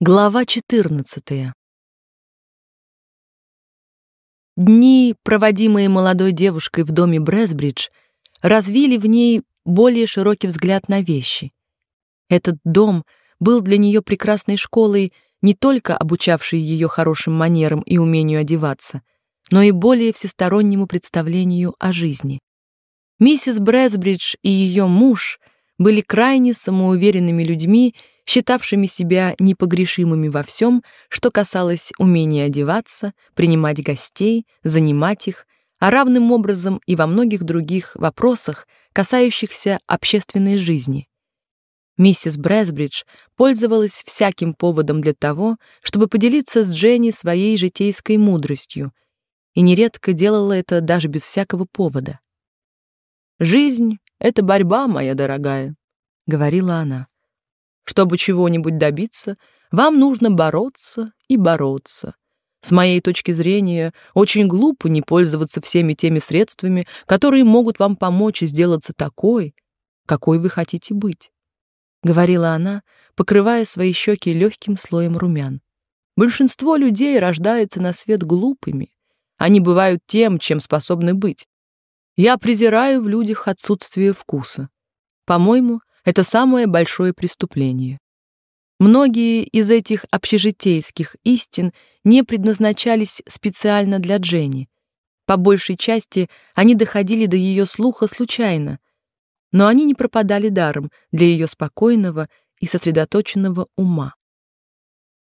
Глава 14. Дни, проводимые молодой девушкой в доме Бресбридж, развили в ней более широкий взгляд на вещи. Этот дом был для нее прекрасной школой, не только обучавшей ее хорошим манерам и умению одеваться, но и более всестороннему представлению о жизни. Миссис Бресбридж и ее муж были крайне самоуверенными людьми считавшими себя непогрешимыми во всем, что касалось умения одеваться, принимать гостей, занимать их, а равным образом и во многих других вопросах, касающихся общественной жизни. Миссис Брэсбридж пользовалась всяким поводом для того, чтобы поделиться с Дженни своей житейской мудростью, и нередко делала это даже без всякого повода. «Жизнь — это борьба, моя дорогая», — говорила она. Чтобы чего-нибудь добиться, вам нужно бороться и бороться. С моей точки зрения, очень глупо не пользоваться всеми теми средствами, которые могут вам помочь сделаться такой, какой вы хотите быть, говорила она, покрывая свои щеки легким слоем румян. Большинство людей рождается на свет глупыми. Они бывают тем, чем способны быть. Я презираю в людях отсутствие вкуса. По-моему, это самое большое преступление. Многие из этих общежитейских истин не предназначались специально для Дженни. По большей части они доходили до ее слуха случайно, но они не пропадали даром для ее спокойного и сосредоточенного ума.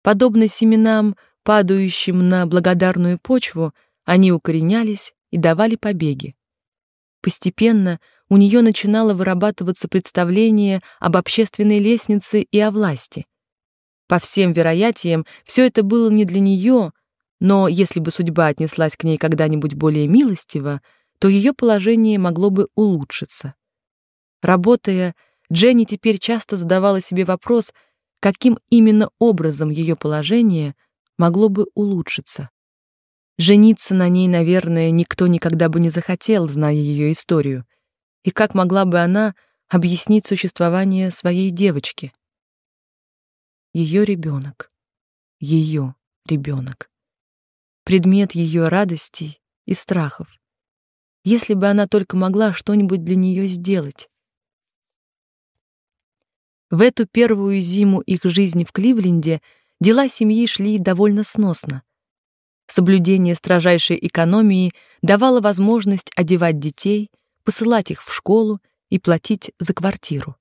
Подобно семенам, падающим на благодарную почву, они укоренялись и давали побеги. Постепенно у нее начинало вырабатываться представление об общественной лестнице и о власти. По всем вероятиям, все это было не для нее, но если бы судьба отнеслась к ней когда-нибудь более милостиво, то ее положение могло бы улучшиться. Работая, Дженни теперь часто задавала себе вопрос, каким именно образом ее положение могло бы улучшиться. Жениться на ней, наверное, никто никогда бы не захотел, зная ее историю и как могла бы она объяснить существование своей девочки? Ее ребенок, ее ребенок, предмет ее радостей и страхов. Если бы она только могла что-нибудь для нее сделать. В эту первую зиму их жизни в Кливленде дела семьи шли довольно сносно. Соблюдение строжайшей экономии давало возможность одевать детей, посылать их в школу и платить за квартиру.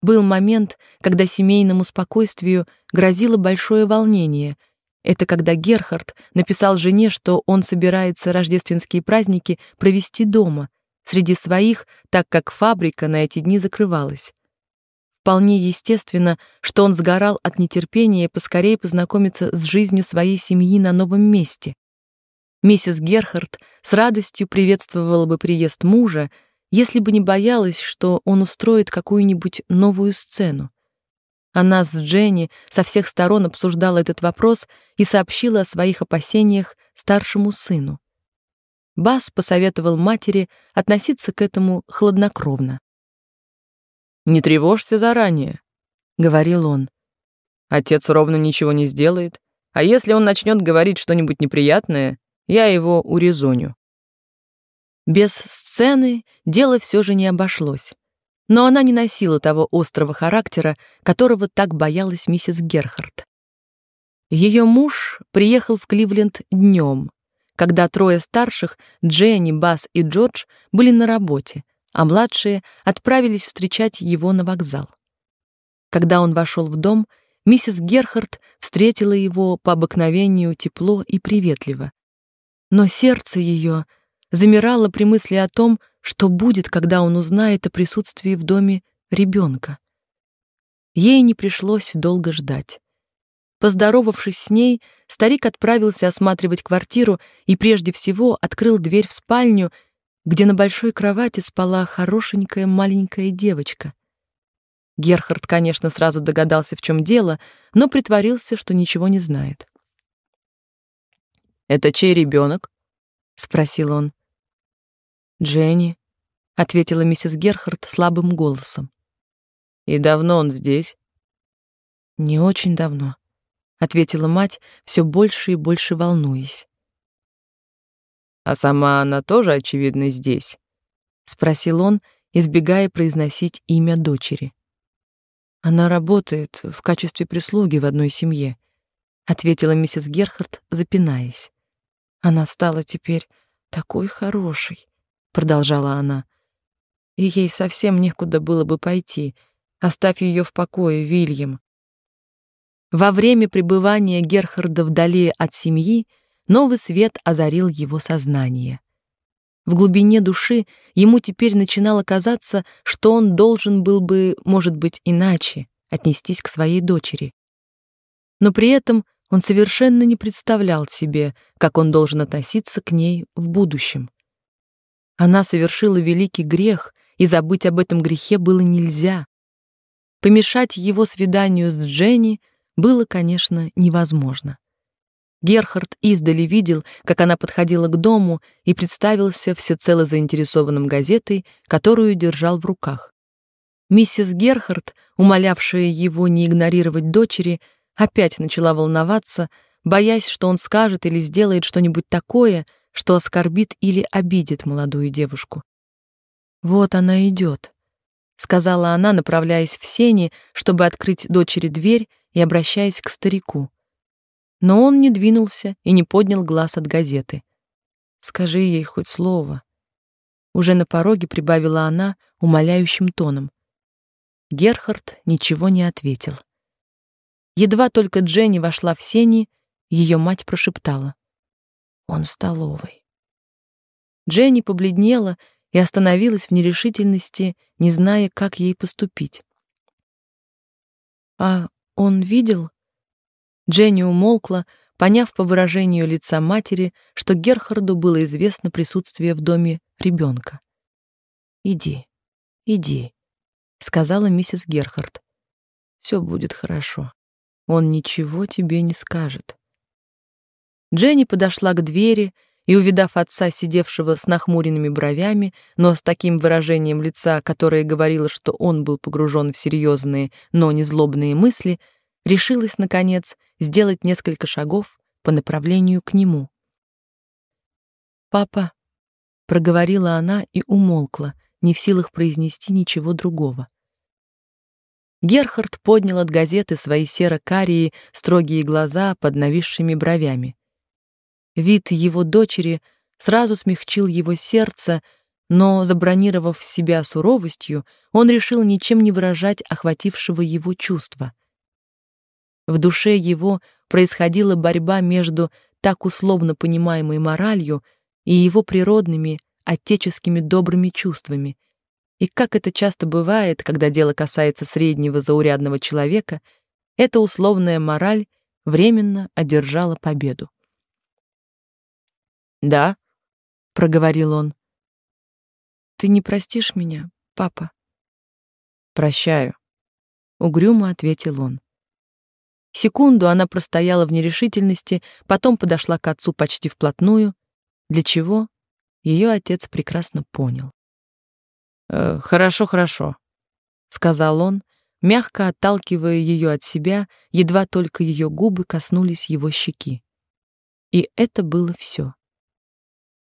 Был момент, когда семейному спокойствию грозило большое волнение. Это когда Герхард написал жене, что он собирается рождественские праздники провести дома, среди своих, так как фабрика на эти дни закрывалась. Вполне естественно, что он сгорал от нетерпения поскорее познакомиться с жизнью своей семьи на новом месте. Миссис Герхард с радостью приветствовала бы приезд мужа, если бы не боялась, что он устроит какую-нибудь новую сцену. Она с Дженни со всех сторон обсуждала этот вопрос и сообщила о своих опасениях старшему сыну. Бас посоветовал матери относиться к этому хладнокровно. «Не тревожься заранее», — говорил он. «Отец ровно ничего не сделает, а если он начнет говорить что-нибудь неприятное, я его урезоню. Без сцены дело все же не обошлось. Но она не носила того острого характера, которого так боялась миссис Герхард. Ее муж приехал в Кливленд днем, когда трое старших, Дженни, Бас и Джордж, были на работе, а младшие отправились встречать его на вокзал. Когда он вошел в дом, миссис Герхард встретила его по обыкновению тепло и приветливо, но сердце ее замирало при мысли о том, что будет, когда он узнает о присутствии в доме ребенка. Ей не пришлось долго ждать. Поздоровавшись с ней, старик отправился осматривать квартиру и прежде всего открыл дверь в спальню, где на большой кровати спала хорошенькая маленькая девочка. Герхард, конечно, сразу догадался, в чем дело, но притворился, что ничего не знает. Это чей ребенок? спросил он. Дженни, ответила миссис Герхард слабым голосом. И давно он здесь? Не очень давно, ответила мать, все больше и больше волнуясь. А сама она тоже очевидно здесь, спросил он, избегая произносить имя дочери. Она работает в качестве прислуги в одной семье, ответила миссис Герхард, запинаясь. Она стала теперь такой хорошей, продолжала она. И ей совсем некуда было бы пойти. Оставь ее в покое, Вильям. Во время пребывания Герхарда вдали от семьи новый свет озарил его сознание. В глубине души ему теперь начинало казаться, что он должен был бы, может быть, иначе отнестись к своей дочери. Но при этом он совершенно не представлял себе, как он должен относиться к ней в будущем. Она совершила великий грех, и забыть об этом грехе было нельзя. Помешать его свиданию с Дженни было, конечно, невозможно. Герхард издали видел, как она подходила к дому и представился всецело заинтересованным газетой, которую держал в руках. Миссис Герхард, умолявшая его не игнорировать дочери, опять начала волноваться, боясь, что он скажет или сделает что-нибудь такое, что оскорбит или обидит молодую девушку. Вот она идет, сказала она, направляясь в сени, чтобы открыть дочери дверь и обращаясь к старику но он не двинулся и не поднял глаз от газеты. Скажи ей хоть слово. Уже на пороге прибавила она умоляющим тоном. Герхард ничего не ответил. Едва только Дженни вошла в сени, ее мать прошептала: "Он в столовой". Дженни побледнела и остановилась в нерешительности, не зная, как ей поступить. А он видел, Дженни умолкла, поняв по выражению лица матери, что Герхарду было известно присутствие в доме ребенка. «Иди, иди», — сказала миссис Герхард. «Все будет хорошо. Он ничего тебе не скажет». Дженни подошла к двери и, увидав отца, сидевшего с нахмуренными бровями, но с таким выражением лица, которое говорило, что он был погружен в серьезные, но не злобные мысли, решилась, наконец, сделать несколько шагов по направлению к нему. «Папа», — проговорила она и умолкла, не в силах произнести ничего другого. Герхард поднял от газеты свои серо-карие строгие глаза под нависшими бровями. Вид его дочери сразу смягчил его сердце, но, забронировав себя суровостью, он решил ничем не выражать охватившего его чувства — в душе его происходила борьба между так условно понимаемой моралью и его природными, отеческими добрыми чувствами. И как это часто бывает, когда дело касается среднего заурядного человека, эта условная мораль временно одержала победу. "Да", проговорил он. "Ты не простишь меня, папа?" "Прощаю", угрюмо ответил он. Секунду она простояла в нерешительности, потом подошла к отцу почти вплотную, для чего ее отец прекрасно понял. «Э, «Хорошо, хорошо», — сказал он, мягко отталкивая ее от себя, едва только ее губы коснулись его щеки. И это было все.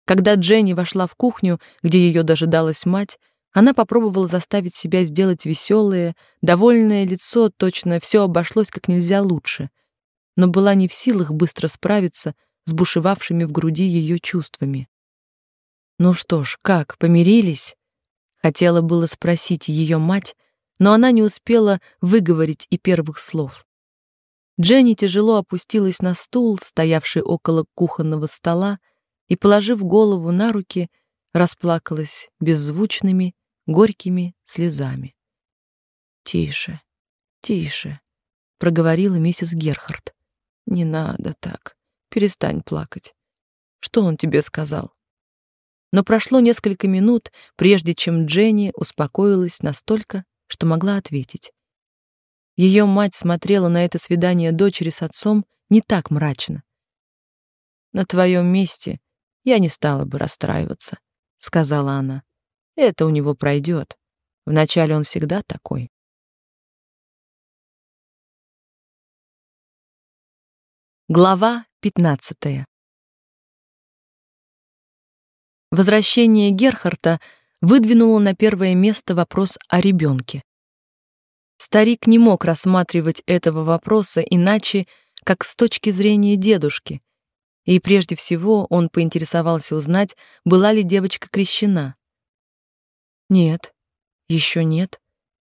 Когда Дженни вошла в кухню, где ее дожидалась мать, она попробовала заставить себя сделать веселое, довольное лицо, точно все обошлось как нельзя лучше, но была не в силах быстро справиться с бушевавшими в груди ее чувствами. Ну что ж, как, помирились? Хотела было спросить ее мать, но она не успела выговорить и первых слов. Дженни тяжело опустилась на стул, стоявший около кухонного стола, и, положив голову на руки, расплакалась беззвучными, горькими слезами. «Тише, тише», — проговорила миссис Герхард. «Не надо так. Перестань плакать. Что он тебе сказал?» Но прошло несколько минут, прежде чем Дженни успокоилась настолько, что могла ответить. Ее мать смотрела на это свидание дочери с отцом не так мрачно. «На твоем месте я не стала бы расстраиваться», — сказала она. «Это у него пройдет. Вначале он всегда такой». Глава 15. Возвращение Герхарта выдвинуло на первое место вопрос о ребенке. Старик не мог рассматривать этого вопроса иначе, как с точки зрения дедушки. И прежде всего он поинтересовался узнать, была ли девочка крещена. Нет, еще нет,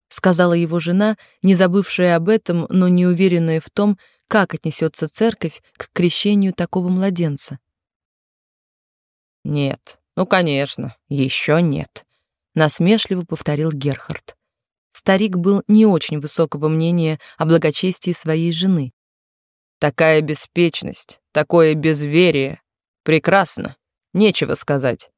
сказала его жена, не забывшая об этом, но не уверенная в том, как отнесется церковь к крещению такого младенца. Нет. Ну, конечно, еще нет, насмешливо повторил Герхард. Старик был не очень высокого мнения о благочестии своей жены. Такая беспечность, такое безверие. Прекрасно. Нечего сказать.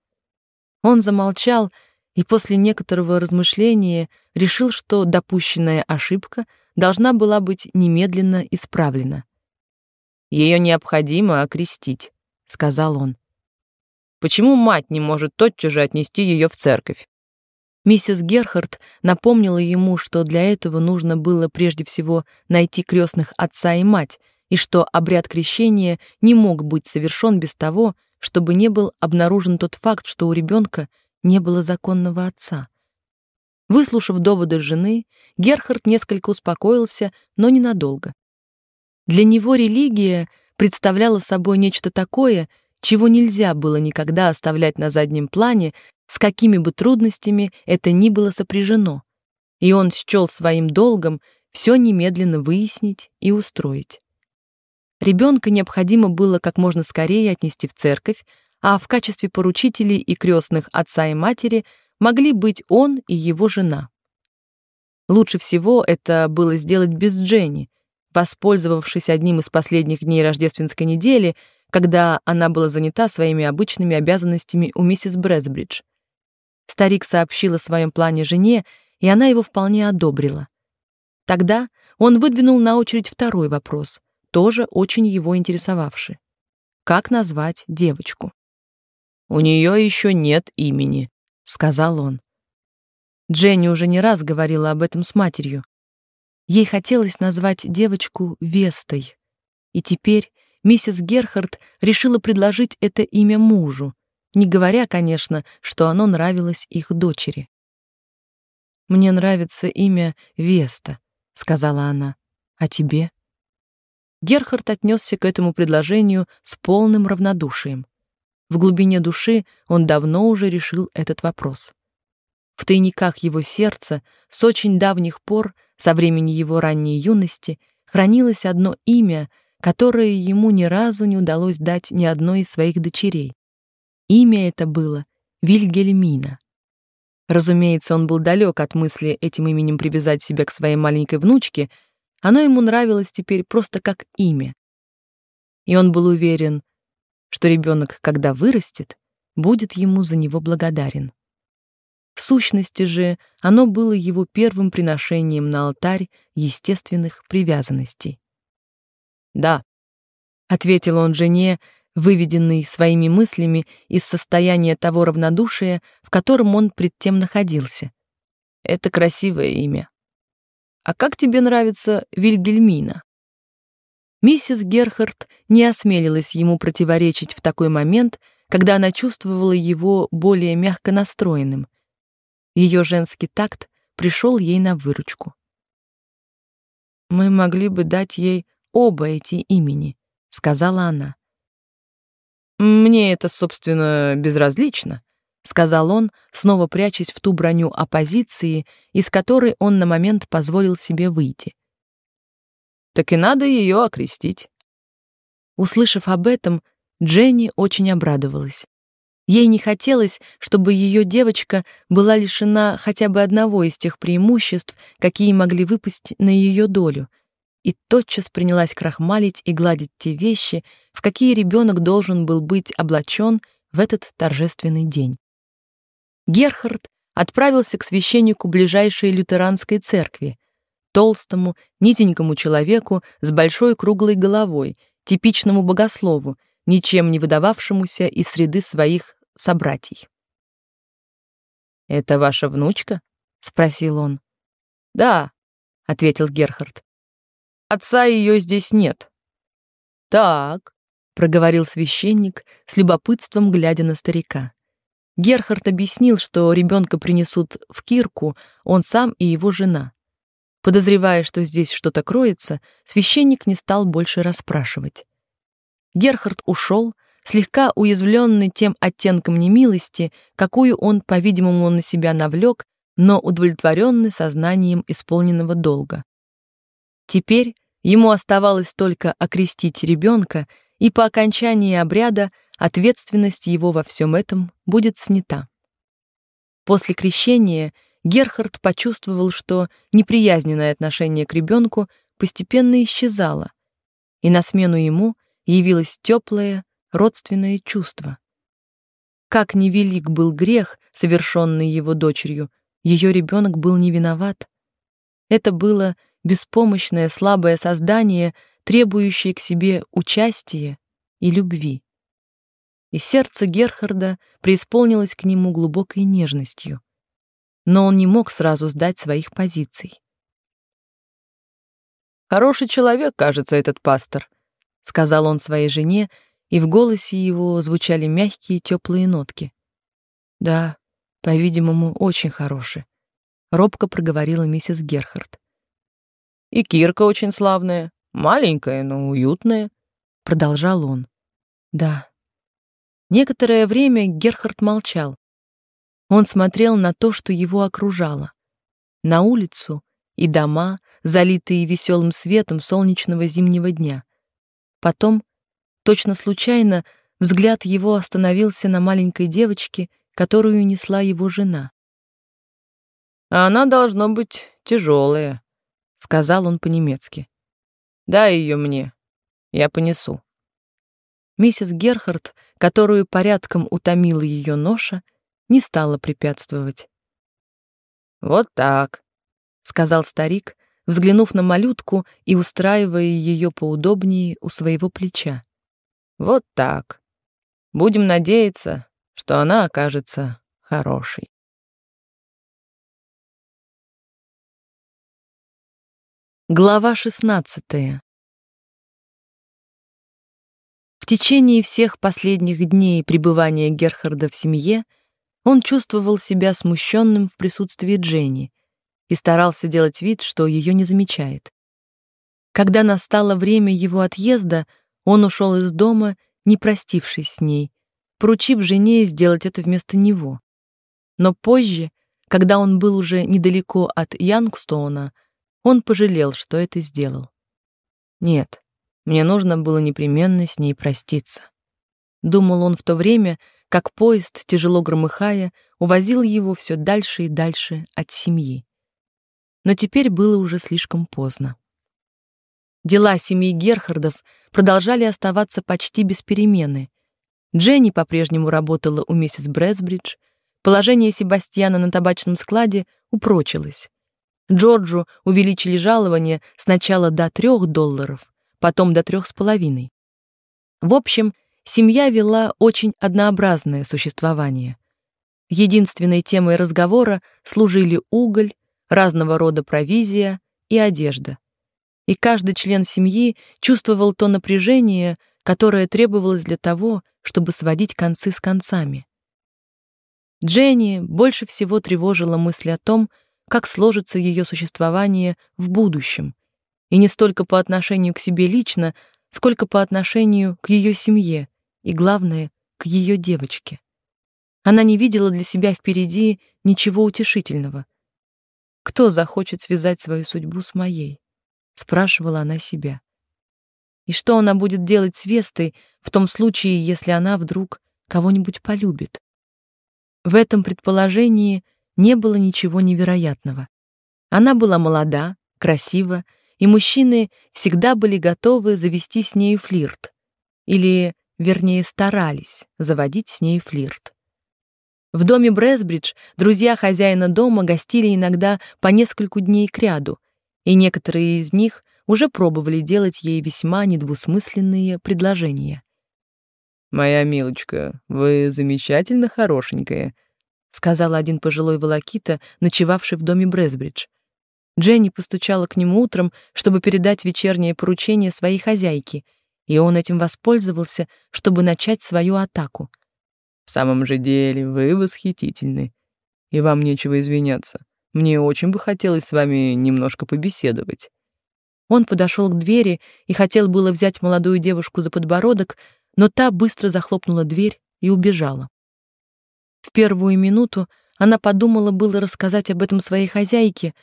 Он замолчал и после некоторого размышления решил, что допущенная ошибка должна была быть немедленно исправлена. Ее необходимо окрестить, сказал он. Почему мать не может тотчас же отнести ее в церковь? Миссис Герхард напомнила ему, что для этого нужно было прежде всего найти крестных отца и мать, и что обряд крещения не мог быть совершен без того, чтобы не был обнаружен тот факт, что у ребенка не было законного отца. Выслушав доводы жены, Герхард несколько успокоился, но ненадолго. Для него религия представляла собой нечто такое, чего нельзя было никогда оставлять на заднем плане, с какими бы трудностями это ни было сопряжено. И он счел своим долгом все немедленно выяснить и устроить. Ребенка необходимо было как можно скорее отнести в церковь, а в качестве поручителей и крестных отца и матери могли быть он и его жена. Лучше всего это было сделать без Дженни, воспользовавшись одним из последних дней рождественской недели, когда она была занята своими обычными обязанностями у миссис Брэсбридж. Старик сообщил о своем плане жене, и она его вполне одобрила. Тогда он выдвинул на очередь второй вопрос, тоже очень его интересовавший. Как назвать девочку? У нее еще нет имени, сказал он. Дженни уже не раз говорила об этом с матерью. Ей хотелось назвать девочку Вестой, и теперь миссис Герхард решила предложить это имя мужу, не говоря, конечно, что оно нравилось их дочери. Мне нравится имя Веста, сказала она. А тебе? Герхард отнесся к этому предложению с полным равнодушием. В глубине души он давно уже решил этот вопрос. В тайниках его сердца с очень давних пор, со времени его ранней юности, хранилось одно имя, которое ему ни разу не удалось дать ни одной из своих дочерей. Имя это было Вильгельмина. Разумеется, он был далек от мысли этим именем привязать себя к своей маленькой внучке, оно ему нравилось теперь просто как имя. И он был уверен, что ребенок, когда вырастет, будет ему за него благодарен. В сущности же, оно было его первым приношением на алтарь естественных привязанностей. "Да", ответил он жене, выведенный своими мыслями из состояния того равнодушия, в котором он предтем находился. Это красивое имя. А как тебе нравится Вильгельмина? Миссис Герхард не осмелилась ему противоречить в такой момент, когда она чувствовала его более мягко настроенным. Ее женский такт пришел ей на выручку. Мы могли бы дать ей оба эти имени, сказала она. Мне это, собственно, безразлично, сказал он, снова прячась в ту броню оппозиции, из которой он на момент позволил себе выйти так и надо ее окрестить. Услышав об этом, Дженни очень обрадовалась. Ей не хотелось, чтобы ее девочка была лишена хотя бы одного из тех преимуществ, какие могли выпасть на ее долю, и тотчас принялась крахмалить и гладить те вещи, в какие ребенок должен был быть облачен в этот торжественный день. Герхард отправился к священнику ближайшей лютеранской церкви, толстому, низенькому человеку с большой круглой головой, типичному богослову, ничем не выдававшемуся из среды своих собратьев. «Это ваша внучка?» — спросил он. «Да», — ответил Герхард. «Отца ее здесь нет». Так, проговорил священник с любопытством глядя на старика. Герхард объяснил, что ребенка принесут в Кирку, он сам и его жена. Подозревая, что здесь что-то кроется, священник не стал больше расспрашивать. Герхард ушел, слегка уязвленный тем оттенком немилости, какую он, по-видимому, на себя навлек, но удовлетворенный сознанием исполненного долга. Теперь ему оставалось только окрестить ребенка, и по окончании обряда ответственность его во всем этом будет снята. После крещения Герхард почувствовал, что неприязненное отношение к ребенку постепенно исчезало, и на смену ему явилось теплое, родственное чувство. Как невелик был грех, совершенный его дочерью, ее ребенок был не виноват. Это было беспомощное, слабое создание, требующее к себе участия и любви. И сердце Герхарда преисполнилось к нему глубокой нежностью. Но он не мог сразу сдать своих позиций. Хороший человек, кажется, этот пастор, сказал он своей жене, и в голосе его звучали мягкие теплые нотки. Да, по-видимому, очень хороший, робко проговорила миссис Герхард. И Кирка очень славная, маленькая, но уютная, продолжал он. Да. Некоторое время Герхард молчал. Он смотрел на то, что его окружало. На улицу и дома, залитые веселым светом солнечного зимнего дня. Потом, точно случайно, взгляд его остановился на маленькой девочке, которую несла его жена. А она должно быть тяжелая, сказал он по-немецки. Дай ее мне, я понесу. Миссис Герхард, которую порядком утомила ее ноша, не стала препятствовать. Вот так, сказал старик, взглянув на малютку и устраивая ее поудобнее у своего плеча. Вот так. Будем надеяться, что она окажется хорошей. Глава 16. В течение всех последних дней пребывания Герхарда в семье он чувствовал себя смущенным в присутствии Дженни и старался делать вид, что ее не замечает. Когда настало время его отъезда, он ушел из дома, не простившись с ней, поручив жене сделать это вместо него. Но позже, когда он был уже недалеко от Янгстоуна, он пожалел, что это сделал. Нет, мне нужно было непременно с ней проститься. Думал он в то время, как поезд, тяжело громыхая, увозил его все дальше и дальше от семьи. Но теперь было уже слишком поздно. Дела семьи Герхардов продолжали оставаться почти без перемены. Дженни по-прежнему работала у миссис Брэсбридж, положение Себастьяна на табачном складе упрочилось. Джорджу увеличили жалование сначала до трех долларов, потом до трех с половиной. В общем, семья вела очень однообразное существование. Единственной темой разговора служили уголь, разного рода провизия и одежда. И каждый член семьи чувствовал то напряжение, которое требовалось для того, чтобы сводить концы с концами. Дженни больше всего тревожила мысль о том, как сложится ее существование в будущем, и не столько по отношению к себе лично, сколько по отношению к ее семье и, главное, к ее девочке. Она не видела для себя впереди ничего утешительного. Кто захочет связать свою судьбу с моей? спрашивала она себя. И что она будет делать с Вестой в том случае, если она вдруг кого-нибудь полюбит? В этом предположении не было ничего невероятного. Она была молода, красива, и мужчины всегда были готовы завести с ней флирт. Или, вернее, старались заводить с ней флирт. В доме Брэсбридж друзья хозяина дома гостили иногда по нескольку дней кряду, и некоторые из них уже пробовали делать ей весьма недвусмысленные предложения. «Моя милочка, вы замечательно хорошенькая», сказал один пожилой волокита, ночевавший в доме Брэсбридж. Дженни постучала к нему утром, чтобы передать вечернее поручение своей хозяйке, и он этим воспользовался, чтобы начать свою атаку. В самом же деле, вы восхитительны, и вам нечего извиняться. Мне очень бы хотелось с вами немножко побеседовать. Он подошел к двери и хотел было взять молодую девушку за подбородок, но та быстро захлопнула дверь и убежала. В первую минуту она подумала было рассказать об этом своей хозяйке,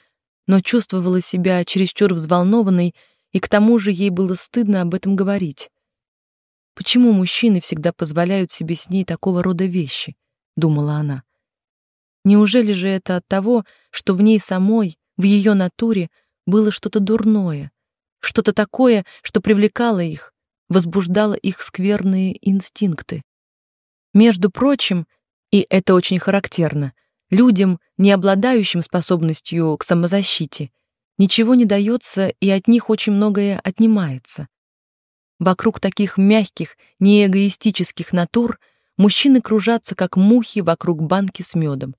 но чувствовала себя чересчур взволнованной, и к тому же ей было стыдно об этом говорить. Почему мужчины всегда позволяют себе с ней такого рода вещи, думала она. Неужели же это от того, что в ней самой, в ее натуре было что-то дурное, что-то такое, что привлекало их, возбуждало их скверные инстинкты? Между прочим, и это очень характерно, людям, не обладающим способностью к самозащите, ничего не дается и от них очень многое отнимается. Вокруг таких мягких, неэгоистических натур мужчины кружатся как мухи вокруг банки с медом.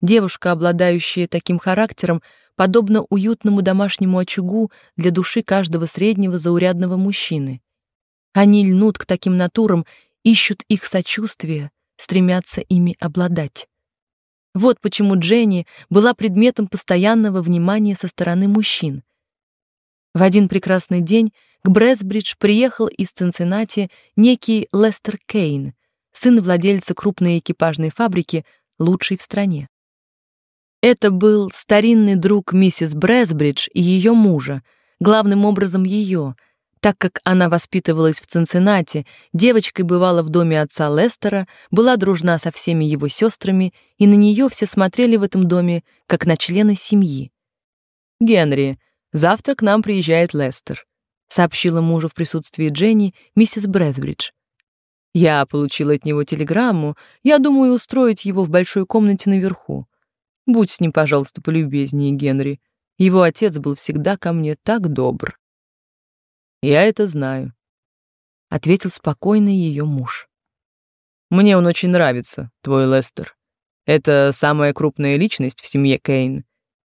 Девушка, обладающая таким характером, подобна уютному домашнему очагу для души каждого среднего заурядного мужчины. Они льнут к таким натурам, ищут их сочувствия, стремятся ими обладать. Вот почему Дженни была предметом постоянного внимания со стороны мужчин. В один прекрасный день к Брэсбридж приехал из Цинциннати некий Лестер Кейн, сын владельца крупной экипажной фабрики, лучшей в стране. Это был старинный друг миссис Брэсбридж и ее мужа, главным образом ее, так как она воспитывалась в Цинциннати, девочкой бывала в доме отца Лестера, была дружна со всеми его сестрами, и на нее все смотрели в этом доме как на члена семьи. Генри, завтра к нам приезжает Лестер, сообщила мужу в присутствии Дженни миссис Брэсбридж. Я получила от него телеграмму. Я думаю устроить его в большой комнате наверху. Будь с ним, пожалуйста, полюбезнее, Генри. Его отец был всегда ко мне так добр. Я это знаю, ответил спокойно ее муж. Мне он очень нравится, твой Лестер. Это самая крупная личность в семье Кейн.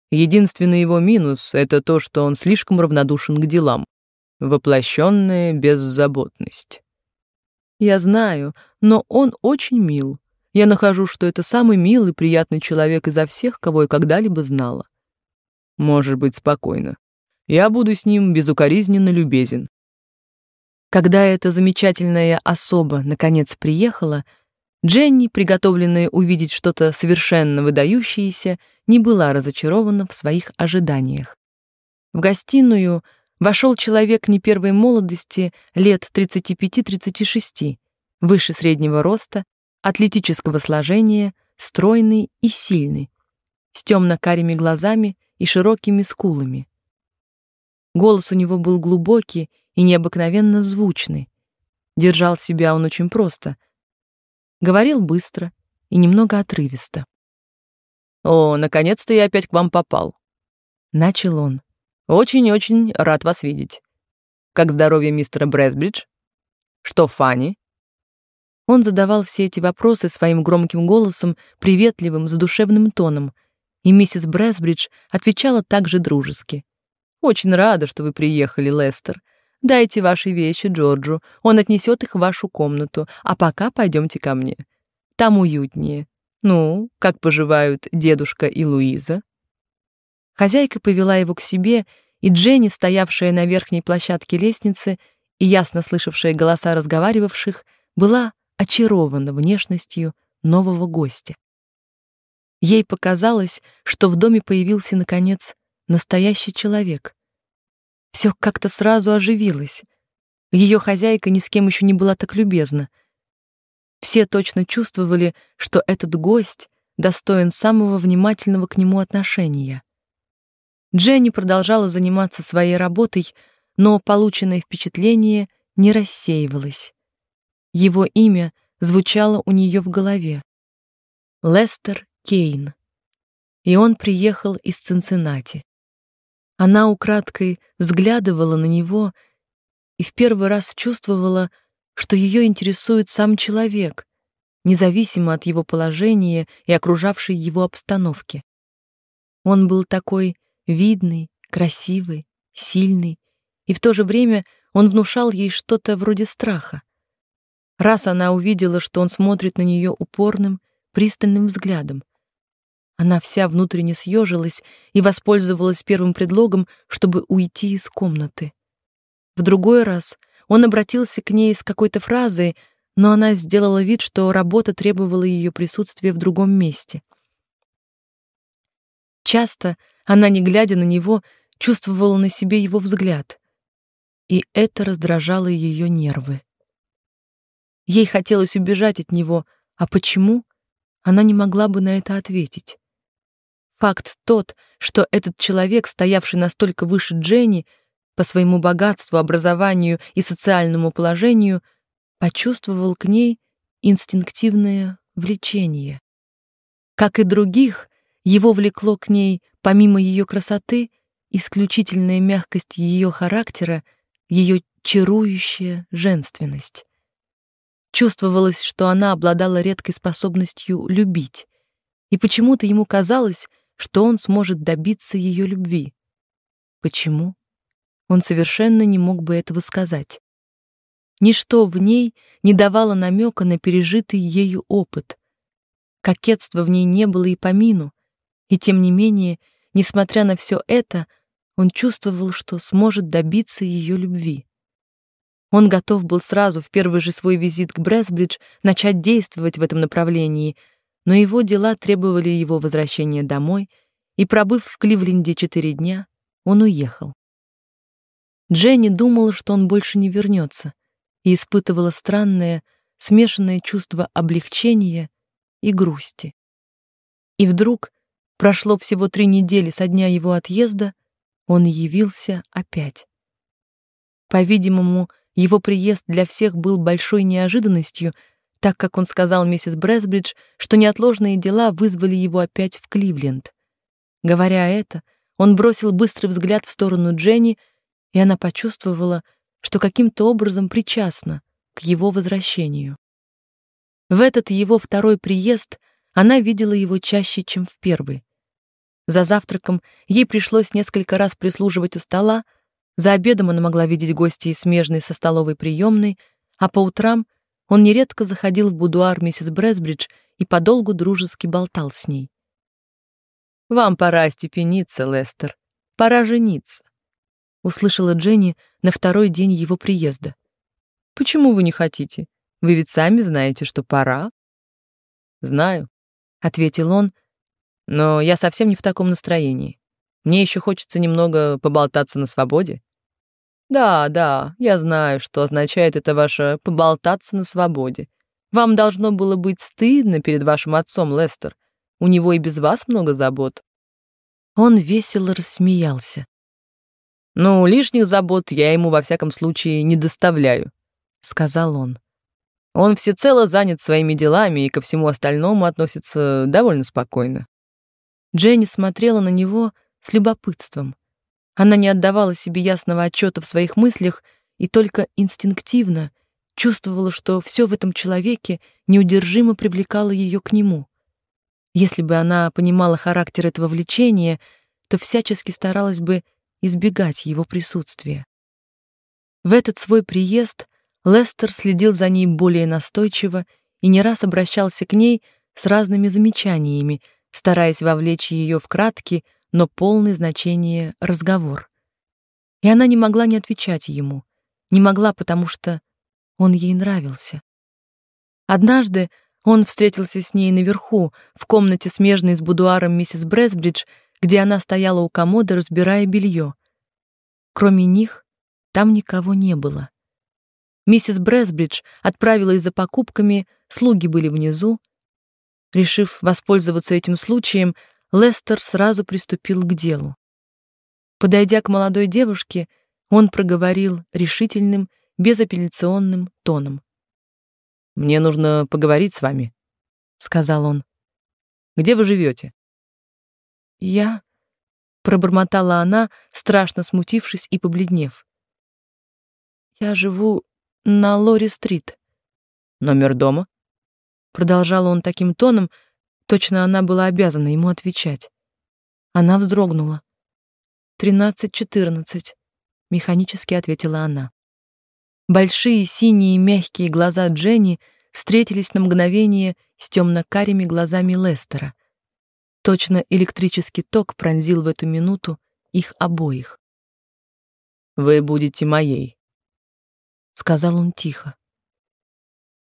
Единственный его минус это то, что он слишком равнодушен к делам. Воплощенная беззаботность. Я знаю, но он очень мил. Я нахожу, что это самый милый, приятный человек изо всех, кого я когда-либо знала. Можешь быть спокойна. Я буду с ним безукоризненно любезен. Когда эта замечательная особа наконец приехала, Дженни, приготовленная увидеть что-то совершенно выдающееся, не была разочарована в своих ожиданиях. В гостиную вошел человек не первой молодости, лет 35-36, выше среднего роста, атлетического сложения, стройный и сильный, с темно-карими глазами и широкими скулами. Голос у него был глубокий и необыкновенно звучный. Держал себя он очень просто. Говорил быстро и немного отрывисто. «О, наконец-то я опять к вам попал», — начал он. «Очень-очень рад вас видеть. Как здоровье мистера Брэсбридж? Что Фанни? Он задавал все эти вопросы своим громким голосом, приветливым, задушевным тоном, и миссис Брэсбридж отвечала также дружески. «Очень рада, что вы приехали, Лестер. Дайте ваши вещи Джорджу, он отнесет их в вашу комнату, а пока пойдемте ко мне. Там уютнее. Ну, как поживают дедушка и Луиза?» Хозяйка повела его к себе, и Дженни, стоявшая на верхней площадке лестницы и ясно слышавшая голоса разговаривавших, была очарована внешностью нового гостя. Ей показалось, что в доме появился наконец настоящий человек. Все как-то сразу оживилось. Ее хозяйка ни с кем еще не была так любезна. Все точно чувствовали, что этот гость достоин самого внимательного к нему отношения. Дженни продолжала заниматься своей работой, но полученное впечатление не рассеивалось. Его имя звучало у нее в голове. Лестер Кейн. И он приехал из Цинциннати. Она украдкой взглядывала на него и в первый раз чувствовала, что ее интересует сам человек, независимо от его положения и окружавшей его обстановки. Он был такой видный, красивый, сильный, и в то же время он внушал ей что-то вроде страха. Раз она увидела, что он смотрит на нее упорным, пристальным взглядом. Она вся внутренне съежилась и воспользовалась первым предлогом, чтобы уйти из комнаты. В другой раз он обратился к ней с какой-то фразой, но она сделала вид, что работа требовала ее присутствия в другом месте. Часто она, не глядя на него, чувствовала на себе его взгляд, и это раздражало ее нервы. Ей хотелось убежать от него, а почему? Она не могла бы на это ответить. Факт тот, что этот человек, стоявший настолько выше Дженни, по своему богатству, образованию и социальному положению, почувствовал к ней инстинктивное влечение. Как и других, его влекло к ней, помимо ее красоты, исключительная мягкость ее характера, ее чарующая женственность. Чувствовалось, что она обладала редкой способностью любить, и почему-то ему казалось, что он сможет добиться ее любви. Почему? Он совершенно не мог бы этого сказать. Ничто в ней не давало намека на пережитый ею опыт. Кокетства в ней не было и помину, и тем не менее, несмотря на все это, он чувствовал, что сможет добиться ее любви. Он готов был сразу в первый же свой визит к Бресбридж начать действовать в этом направлении, но его дела требовали его возвращения домой, и пробыв в Кливленде четыре дня, он уехал. Дженни думала, что он больше не вернется, и испытывала странное, смешанное чувство облегчения и грусти. И вдруг, прошло всего три недели со дня его отъезда, он явился опять. По-видимому, его приезд для всех был большой неожиданностью, так как он сказал миссис Бресбридж, что неотложные дела вызвали его опять в Кливленд. Говоря это, он бросил быстрый взгляд в сторону Дженни, и она почувствовала, что каким-то образом причастна к его возвращению. В этот его второй приезд она видела его чаще, чем в первый. За завтраком ей пришлось несколько раз прислуживать у стола, за обедом она могла видеть гостей смежной со столовой приемной, а по утрам он нередко заходил в будуар миссис Бресбридж и подолгу дружески болтал с ней. «Вам пора остепениться, Лестер. Пора жениться услышала Дженни на второй день его приезда. Почему вы не хотите? Вы ведь сами знаете, что пора. Знаю, ответил он, но я совсем не в таком настроении. Мне еще хочется немного поболтаться на свободе. Да, да, я знаю, что означает это ваше поболтаться на свободе. Вам должно было быть стыдно перед вашим отцом, Лестер. У него и без вас много забот. Он весело рассмеялся. «Ну, лишних забот я ему во всяком случае не доставляю», — сказал он. Он всецело занят своими делами и ко всему остальному относится довольно спокойно. Дженни смотрела на него с любопытством. Она не отдавала себе ясного отчета в своих мыслях и только инстинктивно чувствовала, что все в этом человеке неудержимо привлекало ее к нему. Если бы она понимала характер этого влечения, то всячески старалась бы избегать его присутствия. В этот свой приезд Лестер следил за ней более настойчиво и не раз обращался к ней с разными замечаниями, стараясь вовлечь ее в краткий, но полный значения разговор. И она не могла не отвечать ему, не могла, потому что он ей нравился. Однажды он встретился с ней наверху, в комнате смежной с будуаром миссис Бресбридж, где она стояла у комода, разбирая белье. Кроме них там никого не было. Миссис Бресбридж отправилась за покупками, слуги были внизу. Решив воспользоваться этим случаем, Лестер сразу приступил к делу. Подойдя к молодой девушке, он проговорил решительным, безапелляционным тоном. «Мне нужно поговорить с вами», — сказал он. «Где вы живете?» Я пробормотала она, страшно смутившись и побледнев. Я живу на Лори-стрит. Номер дома? продолжал он таким тоном, точно она была обязана ему отвечать. Она вздрогнула. «Тринадцать-четырнадцать», — механически ответила она. Большие синие мягкие глаза Дженни встретились на мгновение с темно-карими глазами Лестера. Точно электрический ток пронзил в эту минуту их обоих. Вы будете моей, сказал он тихо.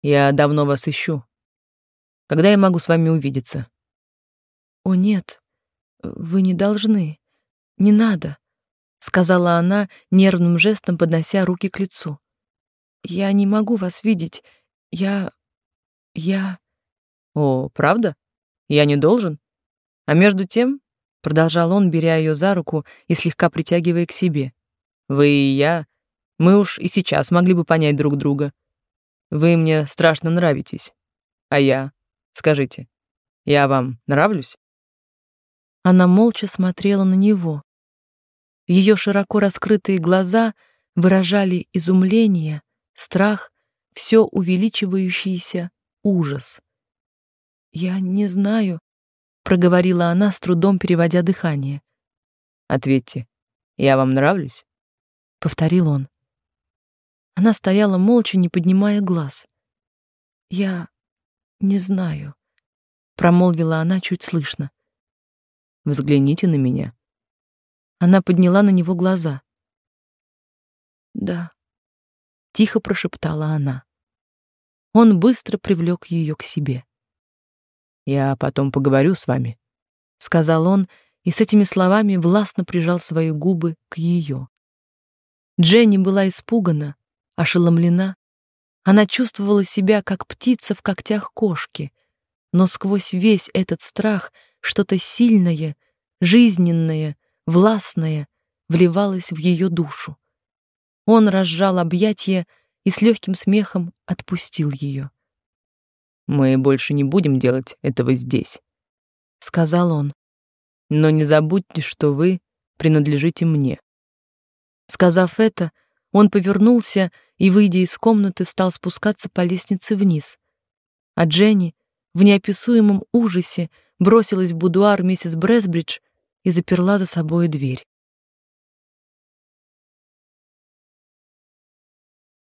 Я давно вас ищу. Когда я могу с вами увидеться? О нет, вы не должны. Не надо, сказала она нервным жестом, поднося руки к лицу. Я не могу вас видеть. Я я О, правда? Я не должен? А между тем, продолжал он, беря ее за руку и слегка притягивая к себе. Вы и я, мы уж и сейчас могли бы понять друг друга. Вы мне страшно нравитесь. А я, скажите, я вам нравлюсь? Она молча смотрела на него. Ее широко раскрытые глаза выражали изумление, страх, все увеличивающийся ужас. Я не знаю, проговорила она с трудом переводя дыхание. Ответьте. Я вам нравлюсь? повторил он. Она стояла молча, не поднимая глаз. Я не знаю, промолвила она чуть слышно. Взгляните на меня. Она подняла на него глаза. Да, тихо прошептала она. Он быстро привлек ее к себе. Я потом поговорю с вами, сказал он, и с этими словами властно прижал свои губы к ее. Дженни была испугана, ошеломлена. Она чувствовала себя как птица в когтях кошки, но сквозь весь этот страх что-то сильное, жизненное, властное вливалось в ее душу. Он разжал объятия и с легким смехом отпустил ее. Мы больше не будем делать этого здесь, сказал он. Но не забудьте, что вы принадлежите мне. Сказав это, он повернулся и, выйдя из комнаты, стал спускаться по лестнице вниз. А Дженни в неописуемом ужасе бросилась в будуар миссис Бресбридж и заперла за собой дверь.